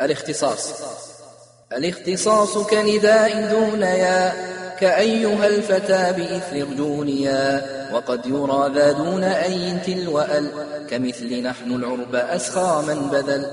الاختصاص. الاختصاص كنداء دون يا كأيها الفتى بإثر ارجونيا وقد يرى ذا دون أي تلو أل كمثل نحن العرب أسخى من بذل.